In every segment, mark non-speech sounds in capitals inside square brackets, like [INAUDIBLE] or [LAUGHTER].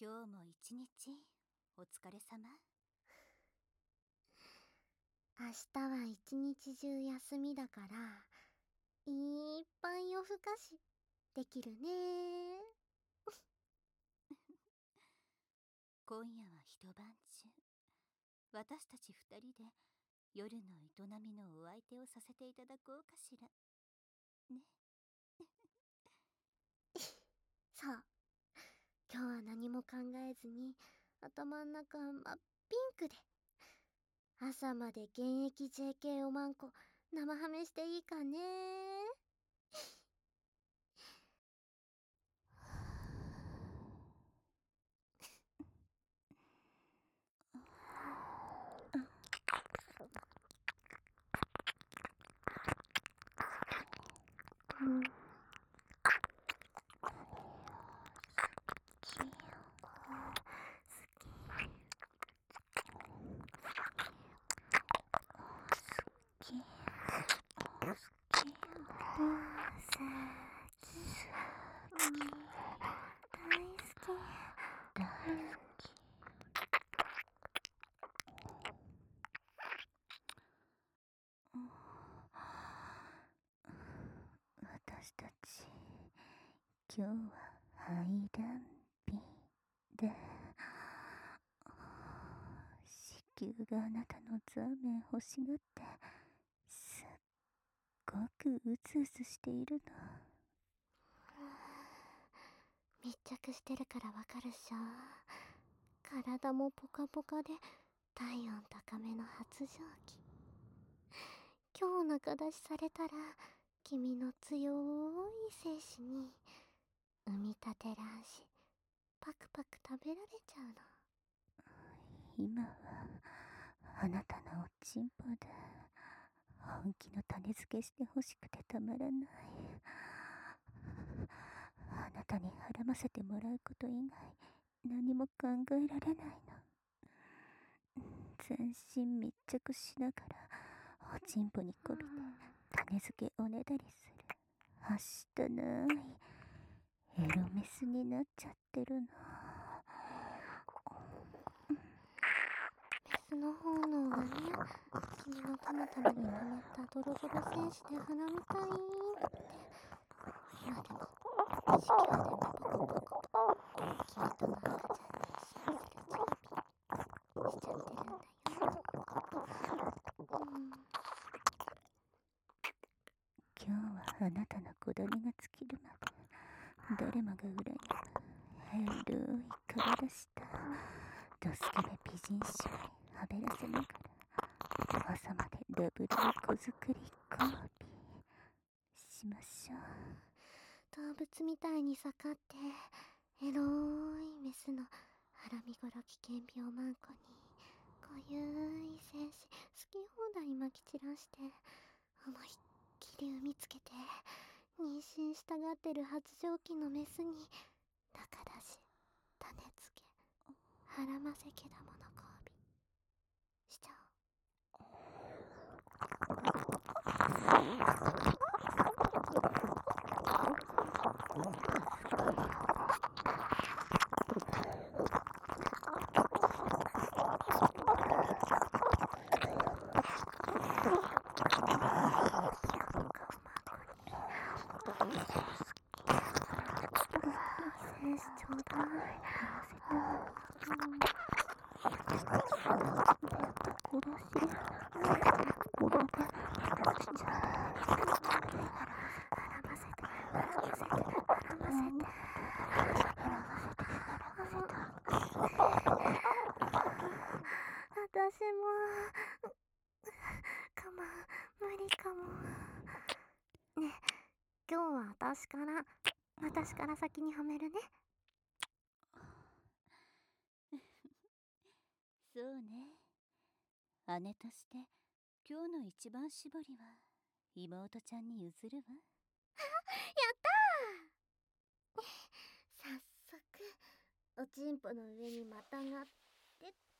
今日も一日お疲れ様。明日は一日中休みだからいっぱい夜更かしできるね。[LAUGHS] 今夜は一晩中私たち二人で夜の営みのお相手をさせていただこうかしら。ね。[LAUGHS] そう今日は何も考えずに頭ん中真っピンクで朝まで現役 JK おまんこ生ハメしていいかねうん私たち今日は排卵日で子宮があなたのザーメン欲しがってすっごくうつうつしている。の密着してる。からわかる。っしょ体もポカポカで体温高めの発情期今日中出しされたら君の強い精子に産みたて卵子。パクパク食べられちゃうの。今はあなたのおちんぽで本気の種付けして欲しくてたまらない。あなたに孕ませてもらうこと以外何も考えられないの。全身密着しながらおちんぽにこびて種付けおねだりする。はしたない。エロメスになっちゃってるのメスの方のがね君のたまたまに溜まったドロドロ精子で花みたいって今でも意識はでもポコポコ君との赤ちゃんに幸せで準備しちゃってるんだようん。今日はあなたの子供が尽きるまで誰もが羨む広い体した？ドスケベ美人姉妹はべらせながら朝までダブル子作り交尾しましょう。動物みたいに盛って。エロいメスのハラミゴロ危険病マンコに。濃ゆい精子好き放題まき散らして。思いっきり産みつけて。妊娠したがってる発情期のメスに高出し種付け腹ませ毛玉の交尾。しちゃおう精子ちょうだい殺し殺し私もかも無理かもねえ今日は私から私から先にはめるね。そうね。姉として今日の一番搾りは妹ちゃんに譲るわ。早速おちんぽの上にまたがって。っ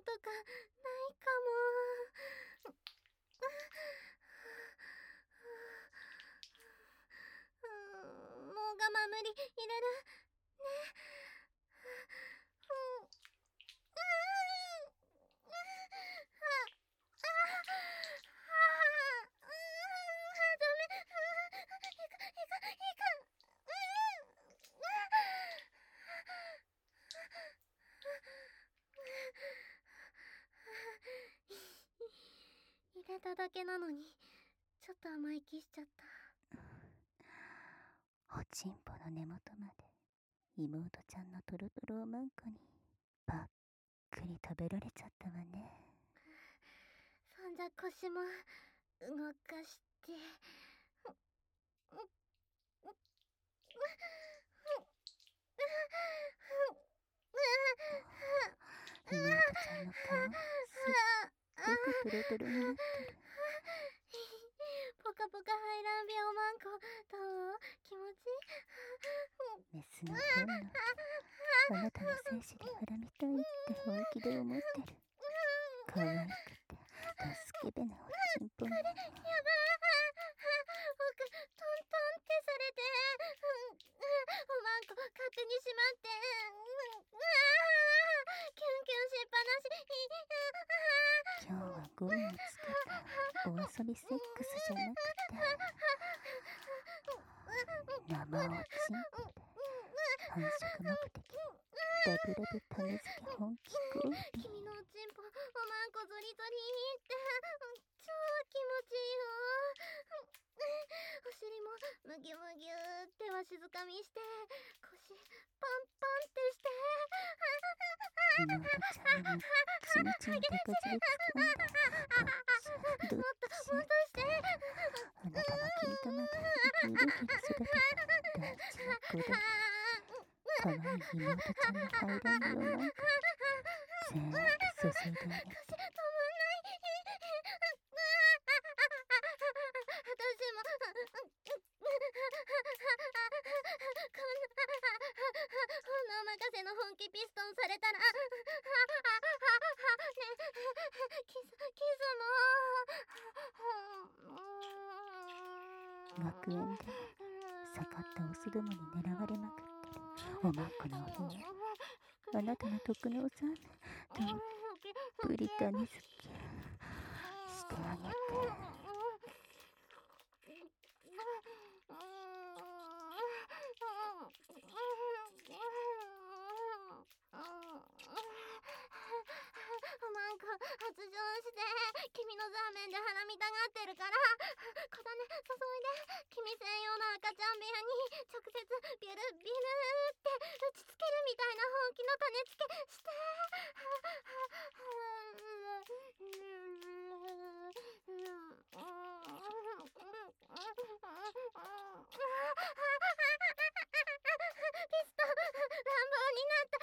とかないかも。もう我慢無理。入れるただけなのにちょっと甘い気しちゃった。おちんぽの根元まで妹ちゃんのトロトロおまんこにばっくり食べられちゃったわね。そんじゃ腰も動かして妹ちゃんの顔すっごくトロトロになってるポカポカ排卵病マンコどう？気持ち？いいメスの本能あなたの精子ではらみたいって本気で思ってる。可愛くてドスケベなおちんぽなのやばー僕トントンってされてうんおまんこ勝手にしまってうんうわーキュンキュンしっぱなし今日はゴムをつけたお遊びセックスじゃなくて。生おち繁殖目的ラブラブ種付け本気交尾君のおちんぽおまんこゾリゾリってうん超気持ちいいよ。お尻もムギュムギュってわしづかみして腰パンパンってして。妹ちゃんにちみちみ手数で掴んだどっちどっもっとちもっとしてあなたの金玉でギリギリ育てた大事な子だ可愛い妹ちゃんの排卵病なんか全部注いであげて止まんない私もこんな本能任せの本気ピストンされたら。[LAUGHS] ねキスキスも学園で盛ったオスどもに狙われまくるおまんこのお部屋あなたの徳のおさん。とブリタニ好きしてあげて。おまんこ発情して君のザーメンで腹みたがってるから小種注いで君専用の赤ちゃん部屋に直接ビュルビュルって打ちつけるみたいな本気の種付けしてピスト乱暴になった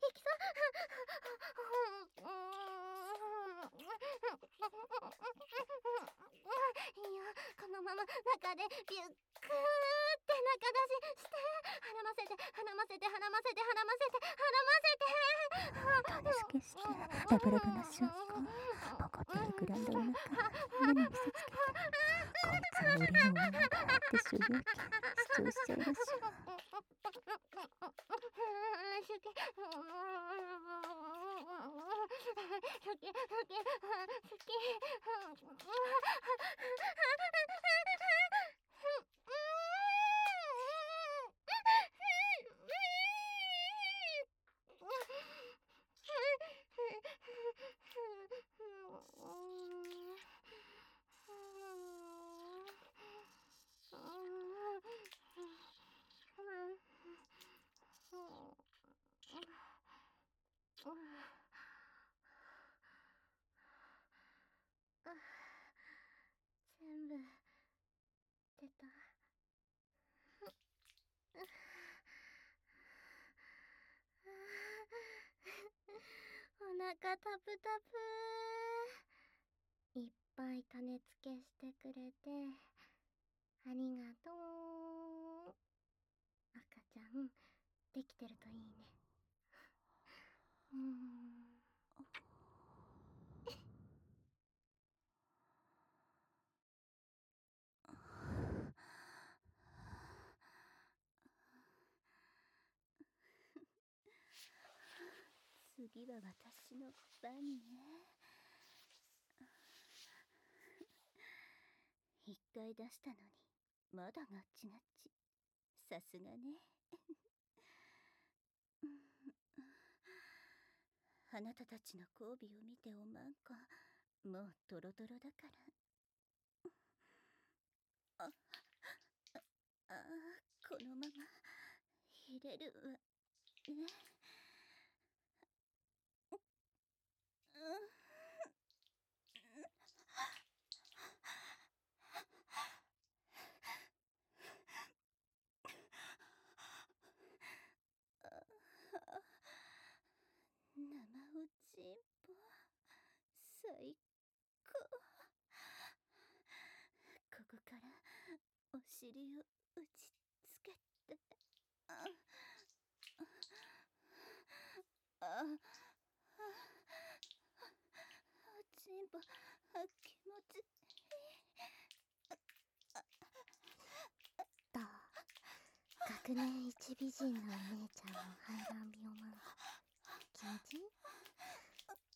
いきそういいよこの中でビュックーって中出しして絡ませて絡ませて絡ませて絡ませて絡ませて。種付けしてラブラブな証拠ポコって膨らんだお腹胸に見せつけてこいつは俺の女だって所有権主張しちゃいましょう全部出たお腹タプタプいっぱい種付けしてくれて。ありがとう。赤ちゃんできてるといいね。うん。次は私の番ね。一回出したのにまだガッチガッチ。さすがね。あなたたちの交尾を見ておまんこもうトロトロだから。あああこのまま入れるわ。ねうん生おちんぽ最高ここからお尻を打ちつけてああおちんぽ気持ち。いいと学年一美人のお姉ちゃんの排卵病マン気持ちいい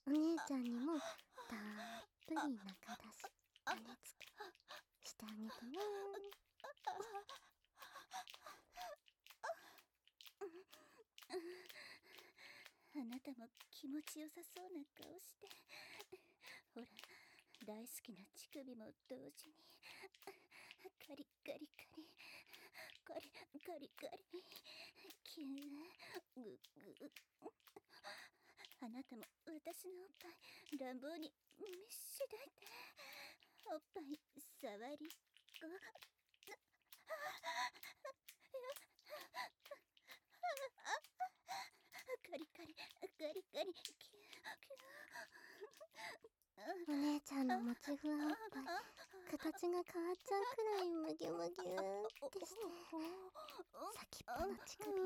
お姉ちゃんにもたっぷり中出し種付けしてあげてねあなたも気持ちよさそうな顔して大好きな乳首も同時に。カリカリカリ。カリカリカリ。キューググあなたも私のおっぱい乱暴にみしだいておっぱい触りごカリカリカリカリ。お姉ちゃんのもちふわおっぱい形が変わっちゃうくらいむぎゅむぎゅってして先っぽの乳首い。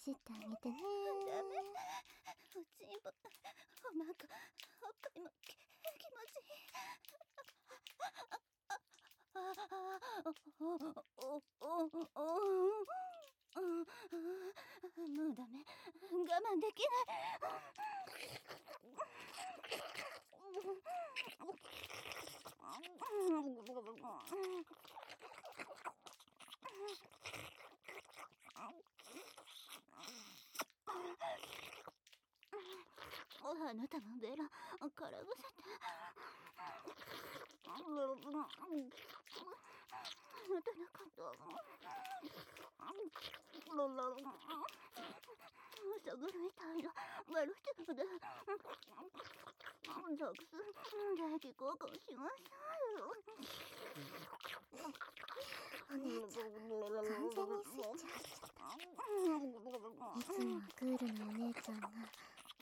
じってあげてねダメおちんぽおまんこおっぱいもき気持ちいいああおおおおおもうダメ我慢できないあなたのベラ絡ませてあなたのことるみたいなマルチブでザクス大気交換しましょお姉ちゃん完全にスイッチ入っちゃったいつもクールなお姉ちゃんが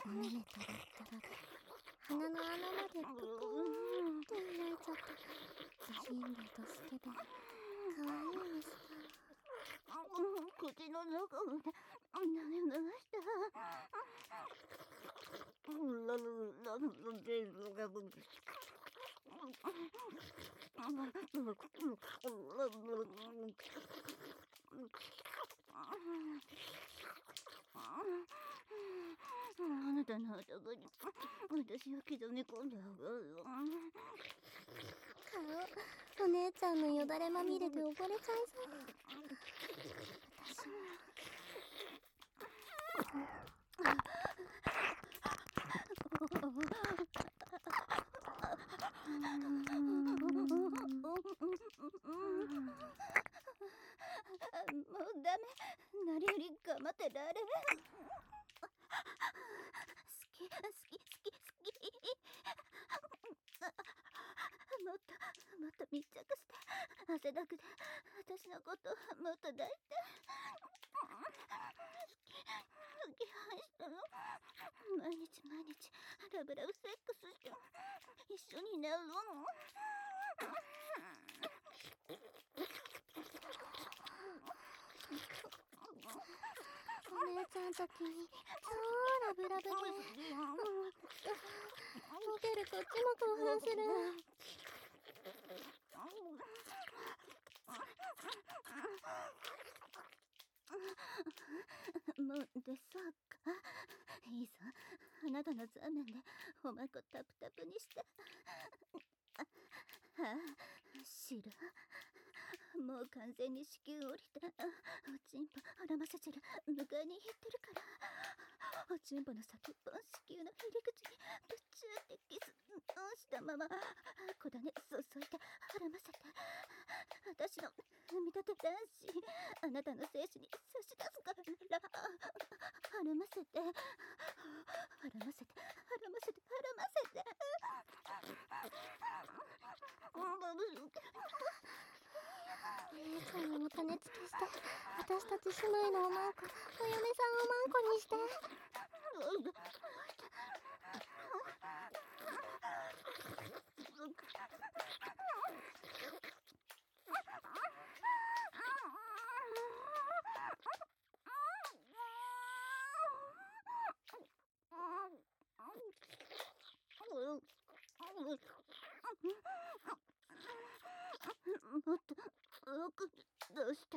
お目目トロットロで鼻の穴までプクーンって開いちゃった美人魚とスケベかわいいメスだ口の中まであなたの頭に。私を刻み込んであげる顔お姉ちゃんのよだれまみれで溺れちゃいそう私ももうダメなりより頑張ってられん。好き好き好き好きもっともっと密着して汗だくで私のこともっと抱いて好き好き愛してる毎日毎日ラブラブセックスして一緒に寝るの？お姉ちゃんと君超ラブラブで。うん。見てるこっちも興奮する。もうでそうかいいぞ。あなたの残念でおまこタプタプにして。ああ知る。もう完全に子宮降りておちんぽ孕ませちる。迎えに行ってるから。おちんぽの先っぽ子宮の入り口にプチューってキスしたまま小種注いで孕ませて。私の産み立て男子あなたの精子に差し出すから孕ませて孕ませて孕ませて孕ませて。姉ちゃんも種付けして私たち姉妹のおまんこお嫁さんおまんこにして。もっと多く出して。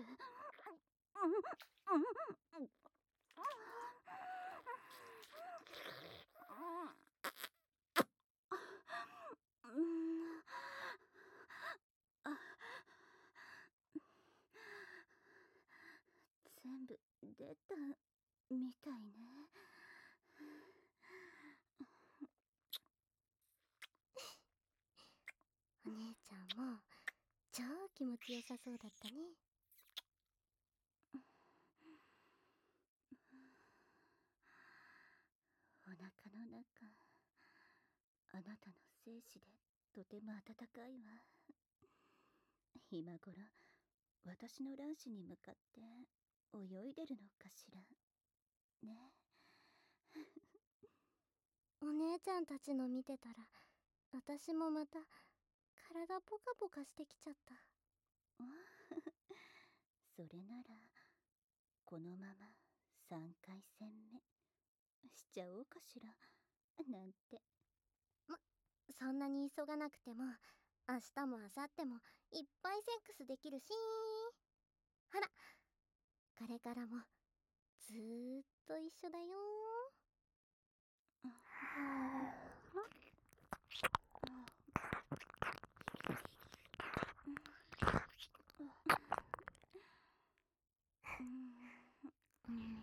全部出たみたいね。お姉ちゃんも超気持ちよさそうだったね。お腹の中あなたの精子でとても暖かいわ。今頃私の卵子に向かって泳いでるのかしらね。[LAUGHS] お姉ちゃんたちの見てたら私もまた体ポカポカしてきちゃった [LAUGHS] それならこのまま3回戦目しちゃおうかしらなんて。そんなに急がなくても明日も明後日もいっぱいセックスできるしほらこれからもずーっと一緒だようん。